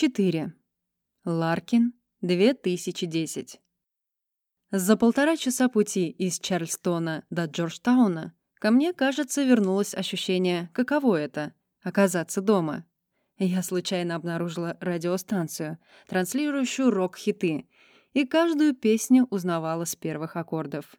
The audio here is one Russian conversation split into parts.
4. Ларкин, 2010. За полтора часа пути из Чарльстона до Джорджтауна ко мне, кажется, вернулось ощущение, каково это — оказаться дома. Я случайно обнаружила радиостанцию, транслирующую рок-хиты, и каждую песню узнавала с первых аккордов.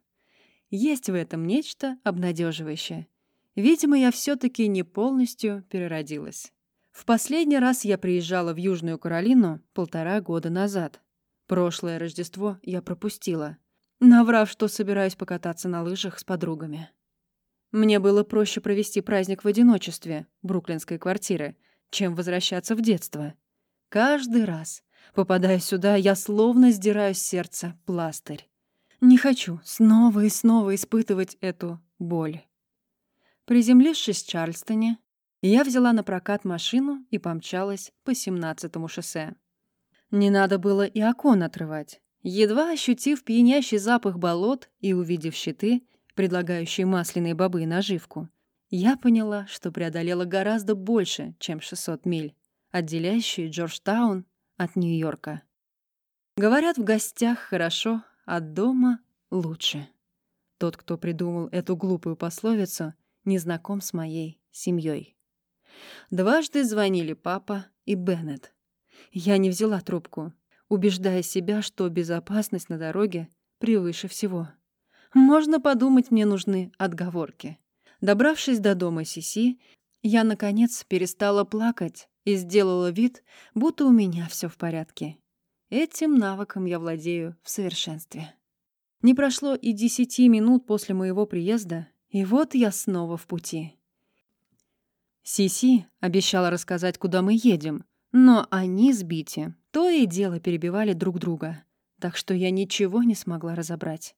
Есть в этом нечто обнадеживающее. Видимо, я все таки не полностью переродилась. В последний раз я приезжала в Южную Каролину полтора года назад. Прошлое Рождество я пропустила, наврав, что собираюсь покататься на лыжах с подругами. Мне было проще провести праздник в одиночестве бруклинской квартиры, чем возвращаться в детство. Каждый раз, попадая сюда, я словно сдираю с сердца пластырь. Не хочу снова и снова испытывать эту боль. Приземлившись в Чарльстоне, я взяла на прокат машину и помчалась по 17-му шоссе. Не надо было и окон отрывать. Едва ощутив пьянящий запах болот и увидев щиты, предлагающие масляные бобы и наживку, я поняла, что преодолела гораздо больше, чем 600 миль, отделяющие Джорджтаун от Нью-Йорка. Говорят, в гостях хорошо, а дома лучше. Тот, кто придумал эту глупую пословицу, не знаком с моей семьей. Дважды звонили папа и Беннет. Я не взяла трубку, убеждая себя, что безопасность на дороге превыше всего. Можно подумать, мне нужны отговорки. Добравшись до дома Сиси, я, наконец, перестала плакать и сделала вид, будто у меня все в порядке. Этим навыком я владею в совершенстве. Не прошло и десяти минут после моего приезда, и вот я снова в пути. Сиси обещала рассказать, куда мы едем, но они с Бити то и дело перебивали друг друга, так что я ничего не смогла разобрать.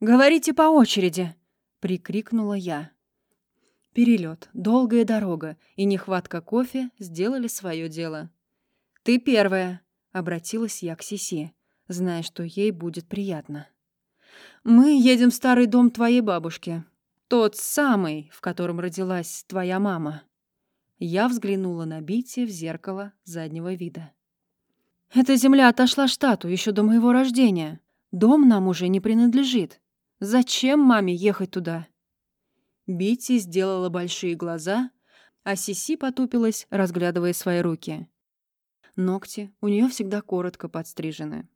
«Говорите по очереди!» — прикрикнула я. Перелет, долгая дорога и нехватка кофе сделали свое дело. «Ты первая!» — обратилась я к Сиси, зная, что ей будет приятно. «Мы едем в старый дом твоей бабушки», тот самый, в котором родилась твоя мама. Я взглянула на Бити в зеркало заднего вида. Эта земля отошла штату еще до моего рождения. Дом нам уже не принадлежит. Зачем маме ехать туда? Бити сделала большие глаза, а Сиси потупилась, разглядывая свои руки. Ногти у нее всегда коротко подстрижены.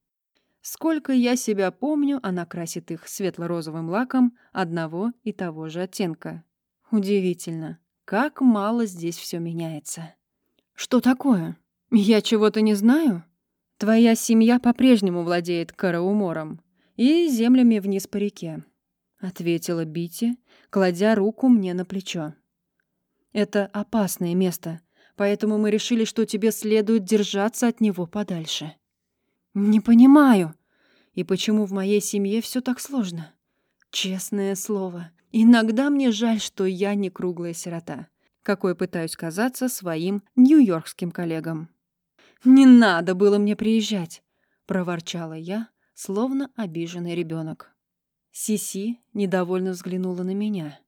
Сколько я себя помню, она красит их светло-розовым лаком одного и того же оттенка. Удивительно, как мало здесь все меняется. Что такое? Я чего-то не знаю? Твоя семья по-прежнему владеет караумором и землями вниз по реке, ответила Бити, кладя руку мне на плечо. Это опасное место, поэтому мы решили, что тебе следует держаться от него подальше. «Не понимаю. И почему в моей семье все так сложно? Честное слово, иногда мне жаль, что я не круглая сирота, какой пытаюсь казаться своим нью-йоркским коллегам». «Не надо было мне приезжать», — проворчала я, словно обиженный ребенок. Сиси недовольно взглянула на меня.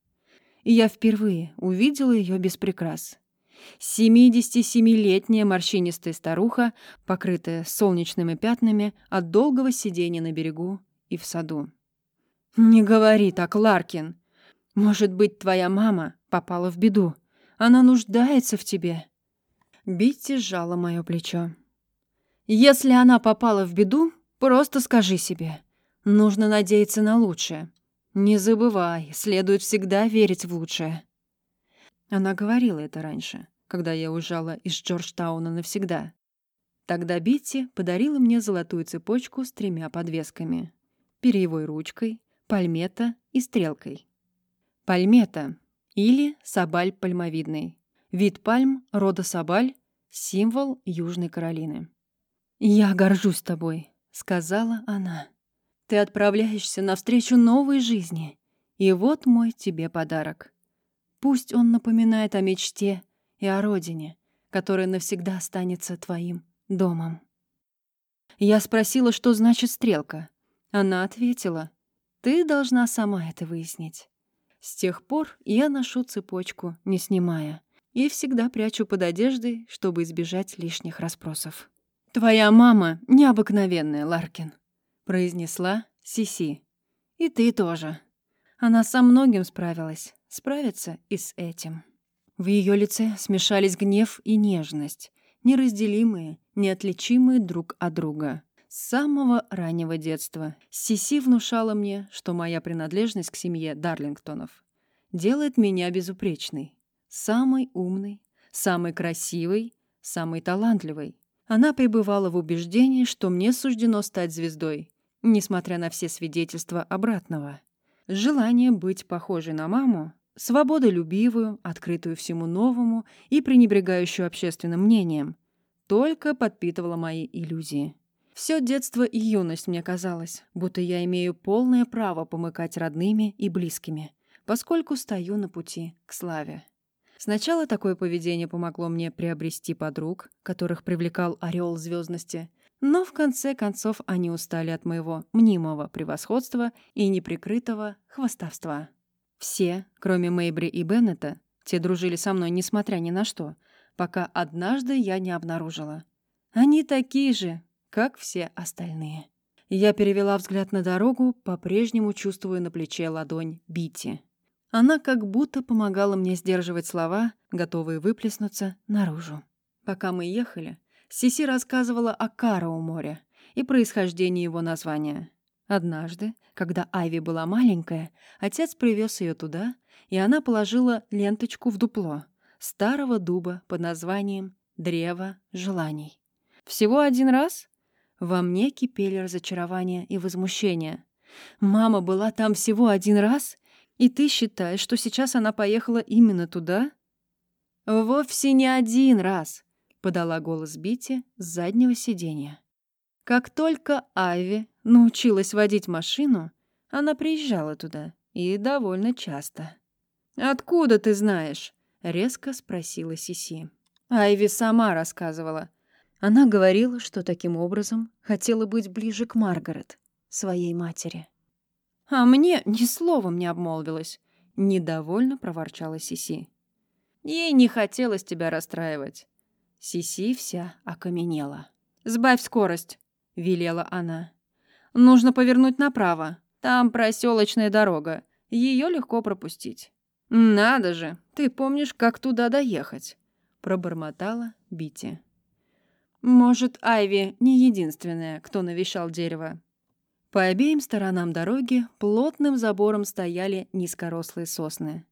И я впервые увидела ее без прикрас. 77-летняя морщинистая старуха, покрытая солнечными пятнами от долгого сидения на берегу и в саду. «Не говори так, Ларкин. Может быть, твоя мама попала в беду. Она нуждается в тебе». Битти сжала мое плечо. «Если она попала в беду, просто скажи себе. Нужно надеяться на лучшее. Не забывай, следует всегда верить в лучшее». Она говорила это раньше, когда я уезжала из Джорджтауна навсегда. Тогда Битти подарила мне золотую цепочку с тремя подвесками. Перьевой ручкой, пальмета и стрелкой. Пальмета или сабаль пальмовидный. Вид пальм рода сабаль, символ Южной Каролины. «Я горжусь тобой», — сказала она. «Ты отправляешься навстречу новой жизни, и вот мой тебе подарок. Пусть он напоминает о мечте и о родине, которая навсегда останется твоим домом. Я спросила, что значит стрелка. Она ответила, ты должна сама это выяснить. С тех пор я ношу цепочку, не снимая, и всегда прячу под одеждой, чтобы избежать лишних расспросов. «Твоя мама необыкновенная, Ларкин», — произнесла Сиси. «И ты тоже. Она со многим справилась, справится и с этим». В ее лице смешались гнев и нежность, неразделимые, неотличимые друг от друга. С самого раннего детства Сиси внушала мне, что моя принадлежность к семье Дарлингтонов делает меня безупречной, самой умной, самой красивой, самой талантливой. Она пребывала в убеждении, что мне суждено стать звездой, несмотря на все свидетельства обратного. Желание быть похожей на маму, свободолюбивую, открытую всему новому и пренебрегающую общественным мнением, только подпитывало мои иллюзии. Все детство и юность мне казалось, будто я имею полное право помыкать родными и близкими, поскольку стою на пути к славе. Сначала такое поведение помогло мне приобрести подруг, которых привлекал ореол звездности, но в конце концов они устали от моего мнимого превосходства и неприкрытого хвастовства. Все, кроме Мейбри и Беннета, те дружили со мной несмотря ни на что, пока однажды я не обнаружила. Они такие же, как все остальные. Я перевела взгляд на дорогу, по-прежнему чувствуя на плече ладонь Бити. Она как будто помогала мне сдерживать слова, готовые выплеснуться наружу. Пока мы ехали, Сиси рассказывала о Кароу море и происхождении его названия. Однажды, когда Айви была маленькая, отец привез ее туда, и она положила ленточку в дупло старого дуба под названием «Древо желаний». Всего один раз? Во мне кипели разочарование и возмущение. Мама была там всего один раз, и ты считаешь, что сейчас она поехала именно туда? Вовсе не один раз, подала голос Бити с заднего сиденья. Как только Айви научилась водить машину, она приезжала туда, и довольно часто. «Откуда ты знаешь?» — резко спросила Сиси. Айви сама рассказывала. Она говорила, что таким образом хотела быть ближе к Маргарет, своей матери. А мне ни словом не обмолвилась. Недовольно проворчала Сиси. Ей не хотелось тебя расстраивать. Сиси вся окаменела. «Сбавь скорость», — велела она. «Нужно повернуть направо. Там проселочная дорога. Ее легко пропустить». «Надо же, ты помнишь, как туда доехать?» — пробормотала Бити. «Может, Айви не единственная, кто навещал дерево. По обеим сторонам дороги плотным забором стояли низкорослые сосны.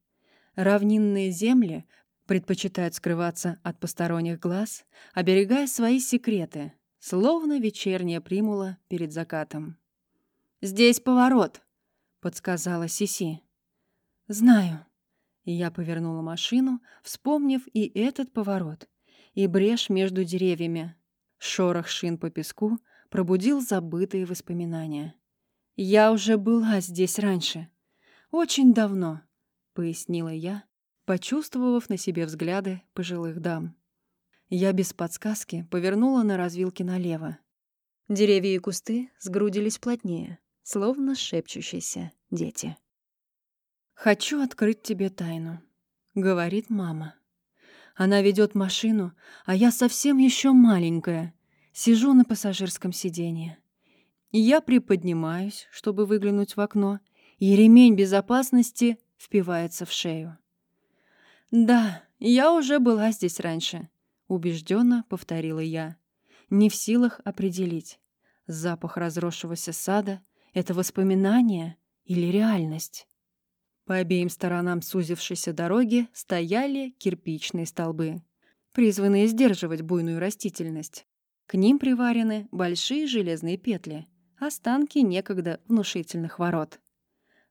Равнинные земли предпочитают скрываться от посторонних глаз, оберегая свои секреты, словно вечерняя примула перед закатом. «Здесь поворот», — подсказала Сиси. «Знаю». Я повернула машину, вспомнив и этот поворот, и брешь между деревьями. Шорох шин по песку — пробудил забытые воспоминания. «Я уже была здесь раньше. Очень давно», — пояснила я, почувствовав на себе взгляды пожилых дам. Я без подсказки повернула на развилке налево. Деревья и кусты сгрудились плотнее, словно шепчущиеся дети. «Хочу открыть тебе тайну», — говорит мама. Она ведет машину, а я совсем еще маленькая, Сижу на пассажирском сиденье. Я приподнимаюсь, чтобы выглянуть в окно, и ремень безопасности впивается в шею. «Да, я уже была здесь раньше», — убежденно повторила я. Не в силах определить, запах разросшегося сада — это воспоминание или реальность. По обеим сторонам сузившейся дороги стояли кирпичные столбы, призванные сдерживать буйную растительность. К ним приварены большие железные петли, останки некогда внушительных ворот.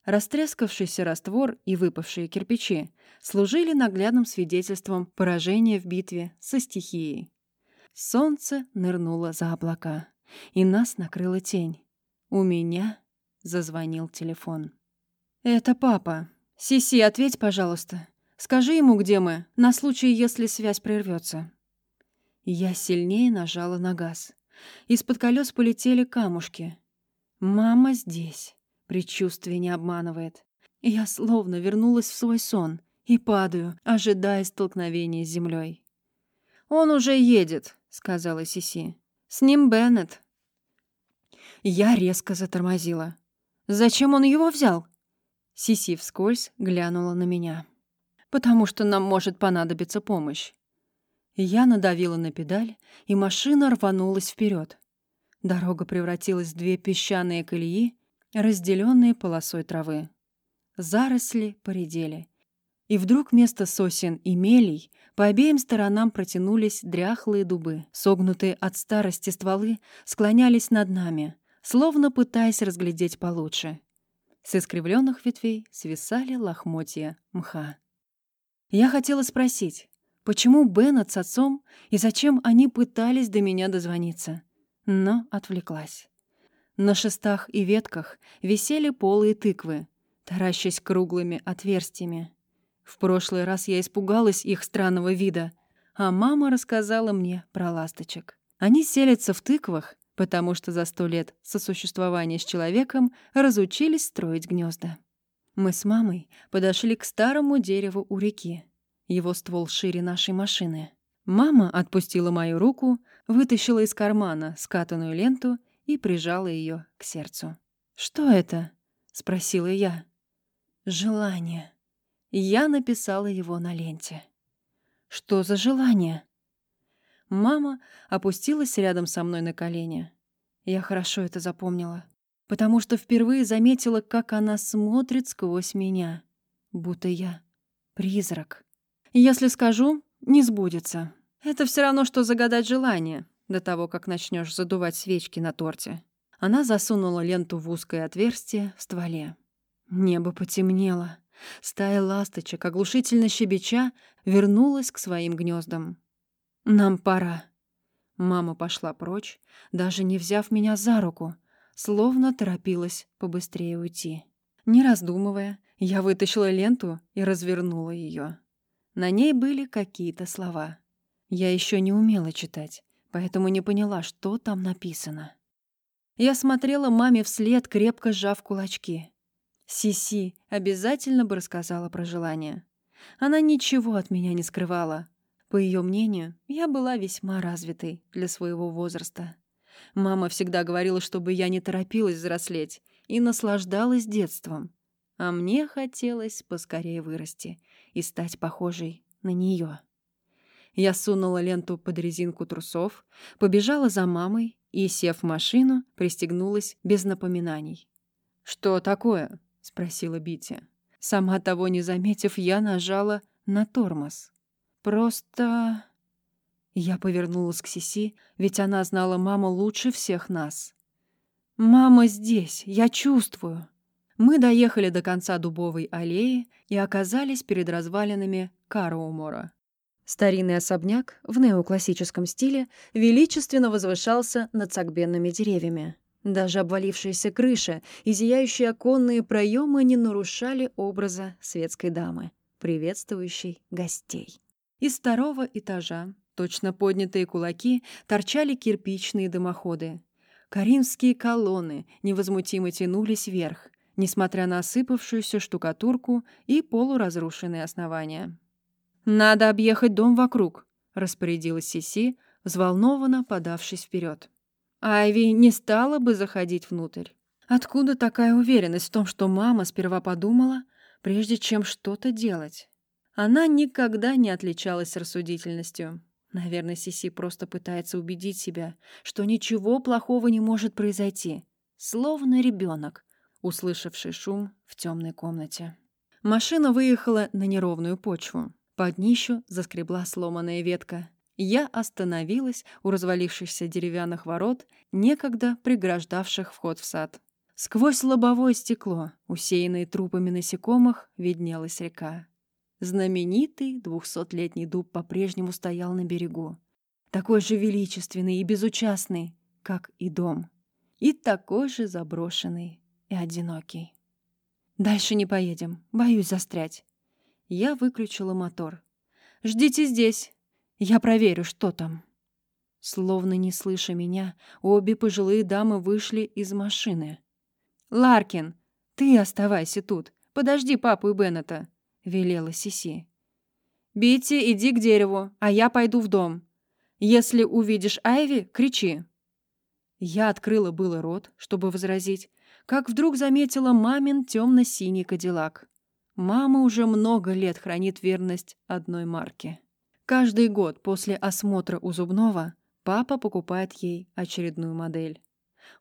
Растрескавшийся раствор и выпавшие кирпичи служили наглядным свидетельством поражения в битве со стихией. Солнце нырнуло за облака, и нас накрыла тень. У меня зазвонил телефон. «Это папа. Сиси, ответь, пожалуйста. Скажи ему, где мы, на случай, если связь прервется. Я сильнее нажала на газ. Из-под колес полетели камушки. Мама здесь. Предчувствие не обманывает. Я словно вернулась в свой сон и падаю, ожидая столкновения с землей. «Он уже едет», — сказала Сиси. «С ним Беннет». Я резко затормозила. «Зачем он его взял?» Сиси вскользь глянула на меня. «Потому что нам может понадобиться помощь». Я надавила на педаль, и машина рванулась вперед. Дорога превратилась в две песчаные колеи, разделенные полосой травы. Заросли поредели. И вдруг вместо сосен и мелей по обеим сторонам протянулись дряхлые дубы. Согнутые от старости стволы склонялись над нами, словно пытаясь разглядеть получше. С искривленных ветвей свисали лохмотья мха. Я хотела спросить, почему Беннет с отцом и зачем они пытались до меня дозвониться, но отвлеклась. На шестах и ветках висели полые тыквы, таращась круглыми отверстиями. В прошлый раз я испугалась их странного вида, а мама рассказала мне про ласточек. Они селятся в тыквах потому что за сто лет сосуществования с человеком разучились строить гнезда. Мы с мамой подошли к старому дереву у реки. Его ствол шире нашей машины. Мама отпустила мою руку, вытащила из кармана скатанную ленту и прижала ее к сердцу. «Что это?» — спросила я. «Желание». Я написала его на ленте. «Что за желание?» Мама опустилась рядом со мной на колени. Я хорошо это запомнила, потому что впервые заметила, как она смотрит сквозь меня, будто я призрак. Если скажу, не сбудется. Это все равно, что загадать желание до того, как начнешь задувать свечки на торте. Она засунула ленту в узкое отверстие в стволе. Небо потемнело. Стая ласточек, оглушительно щебеча, вернулась к своим гнездам. «Нам пора». Мама пошла прочь, даже не взяв меня за руку, словно торопилась побыстрее уйти. Не раздумывая, я вытащила ленту и развернула ее. На ней были какие-то слова. Я еще не умела читать, поэтому не поняла, что там написано. Я смотрела маме вслед, крепко сжав кулачки. Сиси обязательно бы рассказала про желание. Она ничего от меня не скрывала, по ее мнению, я была весьма развитой для своего возраста. Мама всегда говорила, чтобы я не торопилась взрослеть и наслаждалась детством. А мне хотелось поскорее вырасти и стать похожей на нее. Я сунула ленту под резинку трусов, побежала за мамой и, сев в машину, пристегнулась без напоминаний. «Что такое?» — спросила Бити. Сама того не заметив, я нажала на тормоз. Просто... Я повернулась к Сиси, ведь она знала маму лучше всех нас. «Мама здесь, я чувствую». Мы доехали до конца дубовой аллеи и оказались перед развалинами Кароумора. Старинный особняк в неоклассическом стиле величественно возвышался над сагбенными деревьями. Даже обвалившаяся крыша и зияющие оконные проемы не нарушали образа светской дамы, приветствующей гостей. Из второго этажа, точно поднятые кулаки, торчали кирпичные дымоходы. Каринские колонны невозмутимо тянулись вверх, несмотря на осыпавшуюся штукатурку и полуразрушенные основания. «Надо объехать дом вокруг», — распорядилась Сиси, взволнованно подавшись вперед. Айви не стала бы заходить внутрь. Откуда такая уверенность в том, что мама сперва подумала, прежде чем что-то делать? Она никогда не отличалась рассудительностью. Наверное, Сиси просто пытается убедить себя, что ничего плохого не может произойти. Словно ребенок, услышавший шум в темной комнате. Машина выехала на неровную почву. Под днищу заскребла сломанная ветка. Я остановилась у развалившихся деревянных ворот, некогда преграждавших вход в сад. Сквозь лобовое стекло, усеянное трупами насекомых, виднелась река. Знаменитый двухсотлетний дуб по-прежнему стоял на берегу. Такой же величественный и безучастный, как и дом. И такой же заброшенный и одинокий. «Дальше не поедем. Боюсь застрять». Я выключила мотор. «Ждите здесь. Я проверю, что там». Словно не слыша меня, обе пожилые дамы вышли из машины. «Ларкин, ты оставайся тут. Подожди папу и Беннета. — велела Сиси. «Бити, иди к дереву, а я пойду в дом. Если увидишь Айви, кричи». Я открыла было рот, чтобы возразить, как вдруг заметила мамин темно-синий кадиллак. Мама уже много лет хранит верность одной марке. Каждый год после осмотра у зубного папа покупает ей очередную модель.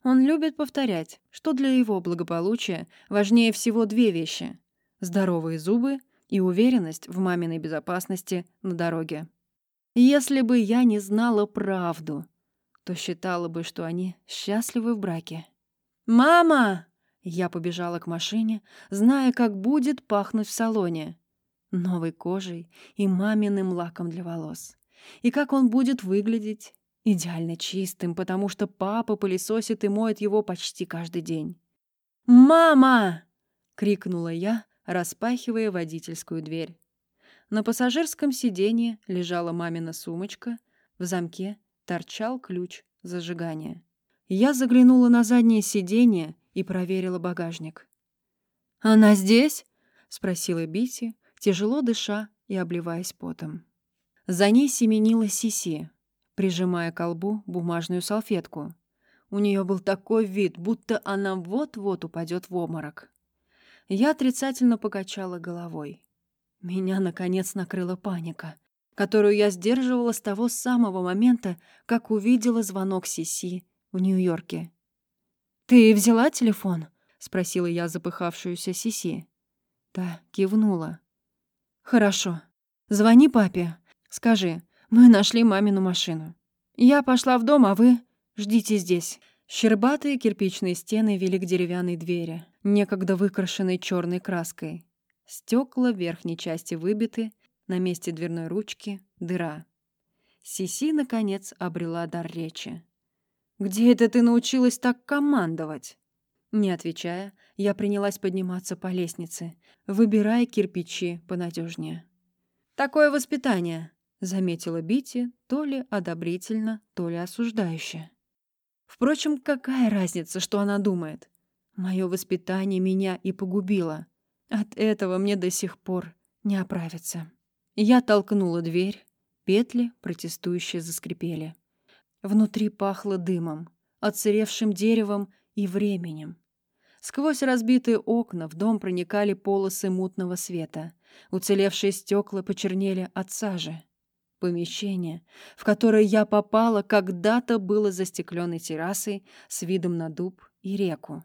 Он любит повторять, что для его благополучия важнее всего две вещи – здоровые зубы и уверенность в маминой безопасности на дороге. Если бы я не знала правду, то считала бы, что они счастливы в браке. «Мама!» Я побежала к машине, зная, как будет пахнуть в салоне. Новой кожей и маминым лаком для волос. И как он будет выглядеть идеально чистым, потому что папа пылесосит и моет его почти каждый день. «Мама!» — крикнула я, распахивая водительскую дверь. На пассажирском сиденье лежала мамина сумочка, в замке торчал ключ зажигания. Я заглянула на заднее сиденье и проверила багажник. «Она здесь?» — спросила Бити, тяжело дыша и обливаясь потом. За ней семенила Сиси, прижимая к колбу бумажную салфетку. У нее был такой вид, будто она вот-вот упадет в обморок. Я отрицательно покачала головой. Меня, наконец, накрыла паника, которую я сдерживала с того самого момента, как увидела звонок Сиси в Нью-Йорке. «Ты взяла телефон?» — спросила я запыхавшуюся Сиси. Та кивнула. «Хорошо. Звони папе. Скажи, мы нашли мамину машину. Я пошла в дом, а вы ждите здесь». Щербатые кирпичные стены вели к деревянной двери, некогда выкрашенной черной краской. Стекла верхней части выбиты, на месте дверной ручки — дыра. Сиси, наконец, обрела дар речи. «Где это ты научилась так командовать?» Не отвечая, я принялась подниматься по лестнице, выбирая кирпичи понадежнее. «Такое воспитание», — заметила Бити, то ли одобрительно, то ли осуждающе. Впрочем, какая разница, что она думает? Мое воспитание меня и погубило. От этого мне до сих пор не оправиться. Я толкнула дверь, петли протестующие заскрипели. Внутри пахло дымом, отсыревшим деревом и временем. Сквозь разбитые окна в дом проникали полосы мутного света. Уцелевшие стекла почернели от сажи. Помещение, в которое я попала, когда-то было застекленной террасой с видом на дуб и реку.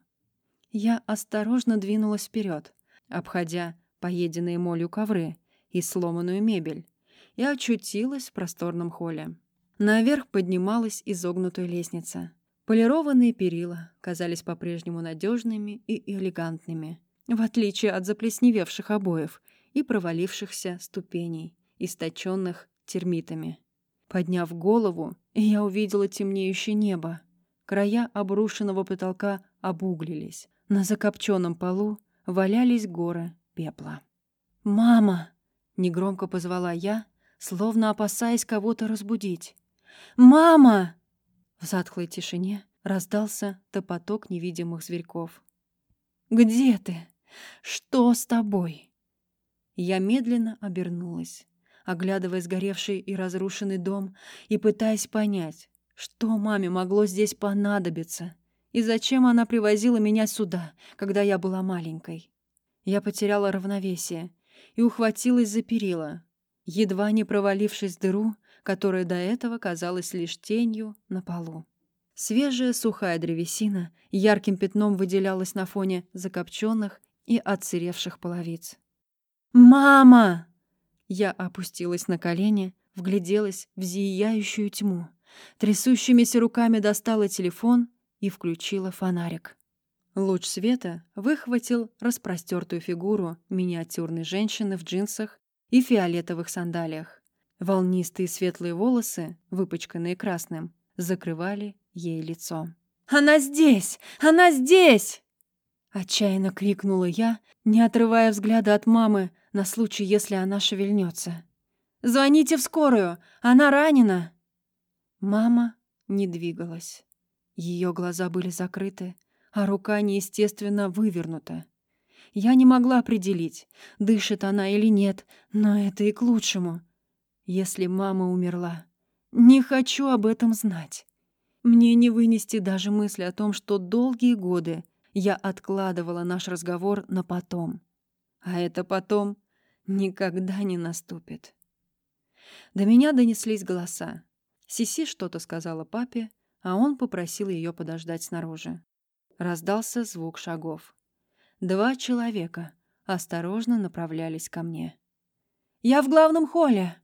Я осторожно двинулась вперед, обходя поеденные молью ковры и сломанную мебель, и очутилась в просторном холле. Наверх поднималась изогнутая лестница. Полированные перила казались по-прежнему надежными и элегантными, в отличие от заплесневевших обоев и провалившихся ступеней, источенных термитами. Подняв голову, я увидела темнеющее небо. Края обрушенного потолка обуглились. На закопченном полу валялись горы пепла. «Мама!» — негромко позвала я, словно опасаясь кого-то разбудить. «Мама!» В затхлой тишине раздался топоток невидимых зверьков. «Где ты? Что с тобой?» Я медленно обернулась, оглядывая сгоревший и разрушенный дом и пытаясь понять, что маме могло здесь понадобиться и зачем она привозила меня сюда, когда я была маленькой. Я потеряла равновесие и ухватилась за перила, едва не провалившись в дыру, которая до этого казалась лишь тенью на полу. Свежая сухая древесина ярким пятном выделялась на фоне закопченных и отсыревших половиц. «Мама!» Я опустилась на колени, вгляделась в зияющую тьму. Трясущимися руками достала телефон и включила фонарик. Луч света выхватил распростертую фигуру миниатюрной женщины в джинсах и фиолетовых сандалиях. Волнистые светлые волосы, выпачканные красным, закрывали ей лицо. «Она здесь! Она здесь!» Отчаянно крикнула я, не отрывая взгляда от мамы на случай, если она шевельнется. «Звоните в скорую! Она ранена!» Мама не двигалась. Ее глаза были закрыты, а рука неестественно вывернута. Я не могла определить, дышит она или нет, но это и к лучшему. Если мама умерла, не хочу об этом знать. Мне не вынести даже мысли о том, что долгие годы я откладывала наш разговор на потом. А это потом никогда не наступит. До меня донеслись голоса. Сиси что-то сказала папе, а он попросил ее подождать снаружи. Раздался звук шагов. Два человека осторожно направлялись ко мне. «Я в главном холле!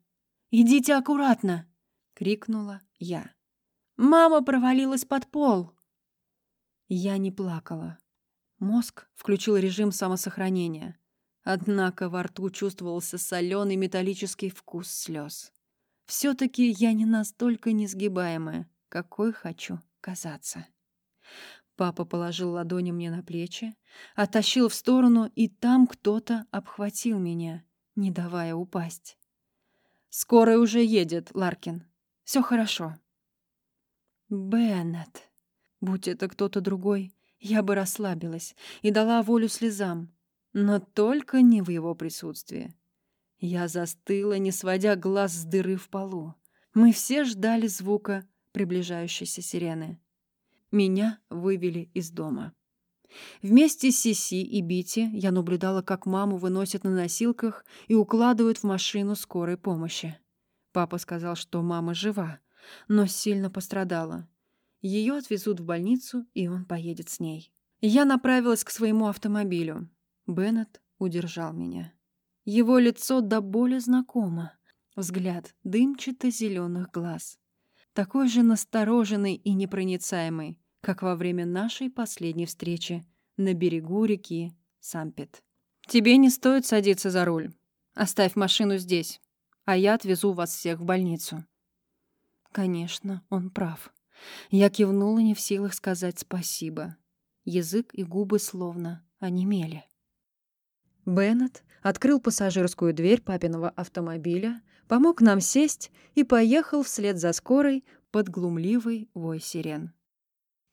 Идите аккуратно!» — крикнула я. «Мама провалилась под пол!» Я не плакала. Мозг включил режим самосохранения. Однако во рту чувствовался соленый металлический вкус слез. Все-таки я не настолько несгибаемая, какой хочу казаться. Папа положил ладони мне на плечи, оттащил в сторону, и там кто-то обхватил меня, не давая упасть. «Скорая уже едет, Ларкин. Все хорошо». «Беннет. Будь это кто-то другой, я бы расслабилась и дала волю слезам, но только не в его присутствии. Я застыла, не сводя глаз с дыры в полу. Мы все ждали звука приближающейся сирены. Меня вывели из дома. Вместе с Сиси и Бити я наблюдала, как маму выносят на носилках и укладывают в машину скорой помощи. Папа сказал, что мама жива, но сильно пострадала. Ее отвезут в больницу, и он поедет с ней. Я направилась к своему автомобилю. Беннет удержал меня. Его лицо до боли знакомо. Взгляд дымчато-зеленых глаз. Такой же настороженный и непроницаемый, как во время нашей последней встречи на берегу реки Сампет. «Тебе не стоит садиться за руль. Оставь машину здесь, а я отвезу вас всех в больницу». Конечно, он прав. Я кивнула не в силах сказать спасибо. Язык и губы словно онемели. Беннет открыл пассажирскую дверь папиного автомобиля, помог нам сесть и поехал вслед за скорой под глумливый вой сирен.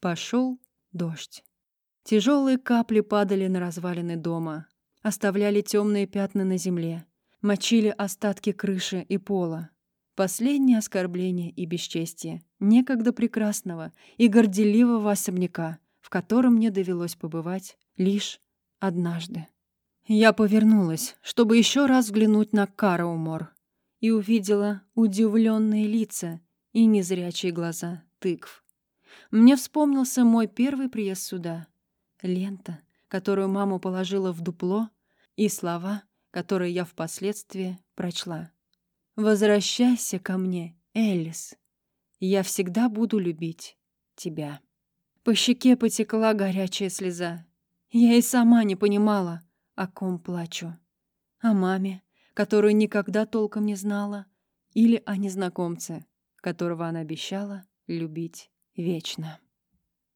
Пошел дождь. Тяжелые капли падали на развалины дома, оставляли темные пятна на земле, мочили остатки крыши и пола. Последнее оскорбление и бесчестие некогда прекрасного и горделивого особняка, в котором мне довелось побывать лишь однажды. Я повернулась, чтобы еще раз взглянуть на Караумор, и увидела удивленные лица и незрячие глаза тыкв. Мне вспомнился мой первый приезд сюда. Лента, которую мама положила в дупло, и слова, которые я впоследствии прочла. «Возвращайся ко мне, Элис. Я всегда буду любить тебя». По щеке потекла горячая слеза. Я и сама не понимала, о ком плачу. О маме, которую никогда толком не знала, или о незнакомце, которого она обещала любить вечно.